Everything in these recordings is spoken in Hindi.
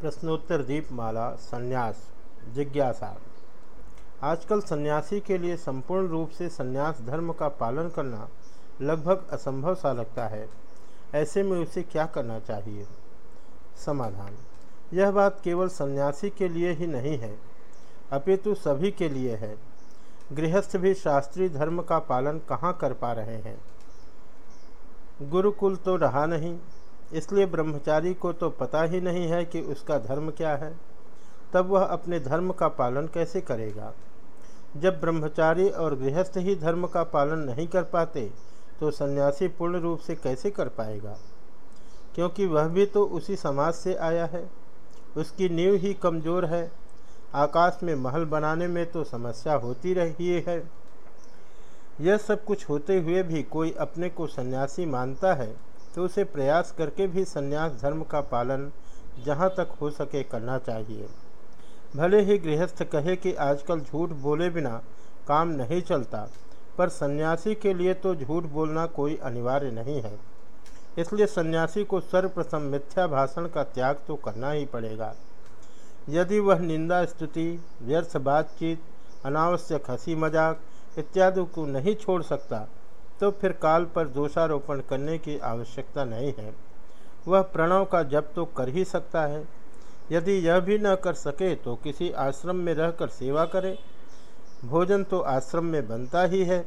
प्रश्नोत्तर दीपमाला, संन्यास, जिज्ञासा। आजकल सन्यासी के लिए संपूर्ण रूप से सन्यास धर्म का पालन करना लगभग असंभव सा लगता है। ऐसे में उसे क्या करना चाहिए? समाधान। यह बात केवल सन्यासी के लिए ही नहीं है, अपितु सभी के लिए है। गृहस्थ भी शास्त्रीय धर्म का पालन कहाँ कर पा रहे हैं? गुरुकुल तो रहा नहीं इसलिए ब्रह्मचारी को तो पता ही नहीं है कि उसका धर्म क्या है। तब वह अपने धर्म का पालन कैसे करेगा? जब ब्रह्मचारी और गृहस्थ ही धर्म का पालन नहीं कर पाते तो सन्यासी पूर्ण रूप से कैसे कर पाएगा? क्योंकि वह भी तो उसी समाज से आया है। उसकी नींव ही कमज़ोर है। आकाश में महल बनाने में तो समस्या होती रही है। यह सब कुछ होते हुए भी कोई अपने को सन्यासी मानता है। तो उसे प्रयास करके भी संन्यास धर्म का पालन जहाँ तक हो सके करना चाहिए। भले ही गृहस्थ कहे कि आजकल झूठ बोले बिना काम नहीं चलता, पर सन्यासी के लिए तो झूठ बोलना कोई अनिवार्य नहीं है। इसलिए सन्यासी को सर्वप्रथम मिथ्या भाषण का त्याग तो करना ही पड़ेगा। यदि वह निंदा, स्तुति, व्यर्थ बातचीत, अनावश्यक हँसी मज़ाक इत्यादि को नहीं छोड़ सकता तो फिर काल पर दोषारोपण करने की आवश्यकता नहीं है। वह प्रणव का जप तो कर ही सकता है। यदि यह भी न कर सके तो किसी आश्रम में रहकर सेवा करे। भोजन तो आश्रम में बनता ही है।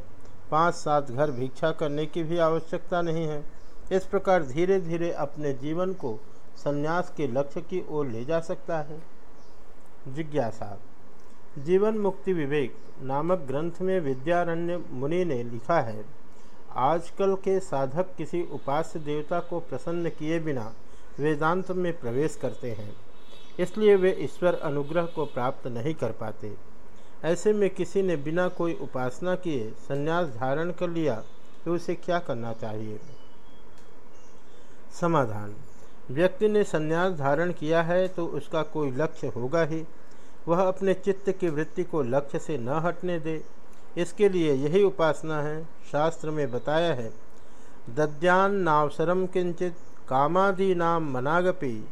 पाँच सात घर भिक्षा करने की भी आवश्यकता नहीं है। इस प्रकार धीरे धीरे अपने जीवन को संन्यास के लक्ष्य की ओर ले जा सकता है। जिज्ञासा। जीवन मुक्ति विवेक नामक ग्रंथ में विद्यारण्य मुनि ने लिखा है। आजकल के साधक किसी उपास्य देवता को प्रसन्न किए बिना वेदांत में प्रवेश करते हैं, इसलिए वे ईश्वर अनुग्रह को प्राप्त नहीं कर पाते। ऐसे में किसी ने बिना कोई उपासना किए संन्यास धारण कर लिया तो उसे क्या करना चाहिए? समाधान। व्यक्ति ने संन्यास धारण किया है तो उसका कोई लक्ष्य होगा ही। वह अपने चित्त की वृत्ति को लक्ष्य से न हटने दे। इसके लिए यही उपासना है, शास्त्र में बताया है। दद्यान नावसरम किंचित कामादि नाम मनागपि,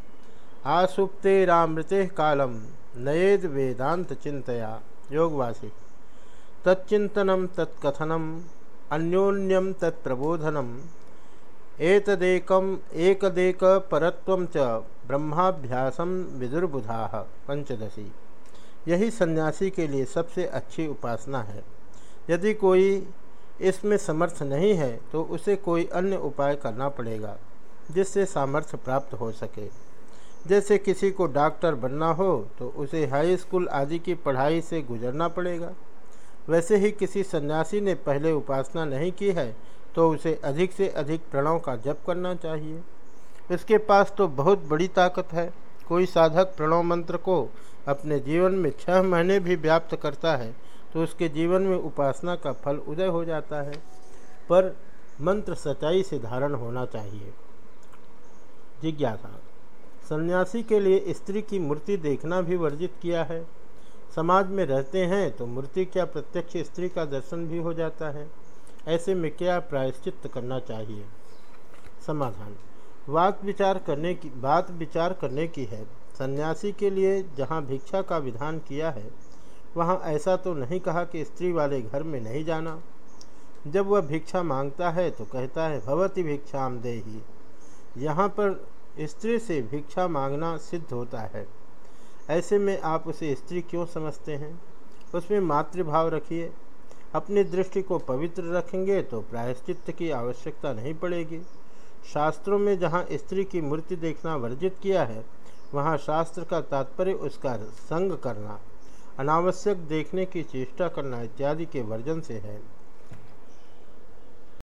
आसुप्ते रामृते कालम नएद वेदांत चिंतया। योगवासी तच्चिंतनम तत्कथनम अन्योन्यम तत्प्रबोधनम एतदेकम एकदेक परत्वम च ब्रह्माभ्यासम विदुर्बुधा। पंचदशी, यही सन्यासी के लिए सबसे अच्छी उपासना है। यदि कोई इसमें समर्थ नहीं है तो उसे कोई अन्य उपाय करना पड़ेगा, जिससे सामर्थ्य प्राप्त हो सके। जैसे किसी को डॉक्टर बनना हो तो उसे हाई स्कूल आदि की पढ़ाई से गुजरना पड़ेगा। वैसे ही किसी सन्यासी ने पहले उपासना नहीं की है तो उसे अधिक से अधिक प्रणव का जप करना चाहिए। इसके पास तो बहुत बड़ी ताकत है। कोई साधक प्रणव मंत्र को अपने जीवन में छह महीने भी व्याप्त करता है तो उसके जीवन में उपासना का फल उदय हो जाता है। पर मंत्र सच्चाई से धारण होना चाहिए। जिज्ञासा। सन्यासी के लिए स्त्री की मूर्ति देखना भी वर्जित किया है। समाज में रहते हैं तो मूर्ति क्या प्रत्यक्ष स्त्री का दर्शन भी हो जाता है। ऐसे में क्या प्रायश्चित करना चाहिए? समाधान। बात विचार करने की, बात विचार करने की है। सन्यासी के लिए जहाँ भिक्षा का विधान किया है वहाँ ऐसा तो नहीं कहा कि स्त्री वाले घर में नहीं जाना। जब वह भिक्षा माँगता है तो कहता है, भवती भिक्षाम दे ही यहाँ पर स्त्री से भिक्षा मांगना सिद्ध होता है। ऐसे में आप उसे स्त्री क्यों समझते हैं? उसमें मातृभाव रखिए। अपनी दृष्टि को पवित्र रखेंगे तो प्रायश्चित की आवश्यकता नहीं पड़ेगी। शास्त्रों में जहाँ स्त्री की मूर्ति देखना वर्जित किया है, वहाँ शास्त्र का तात्पर्य उसका संग करना। अनावश्यक देखने की चेष्टा करना इत्यादि के वर्जन से है।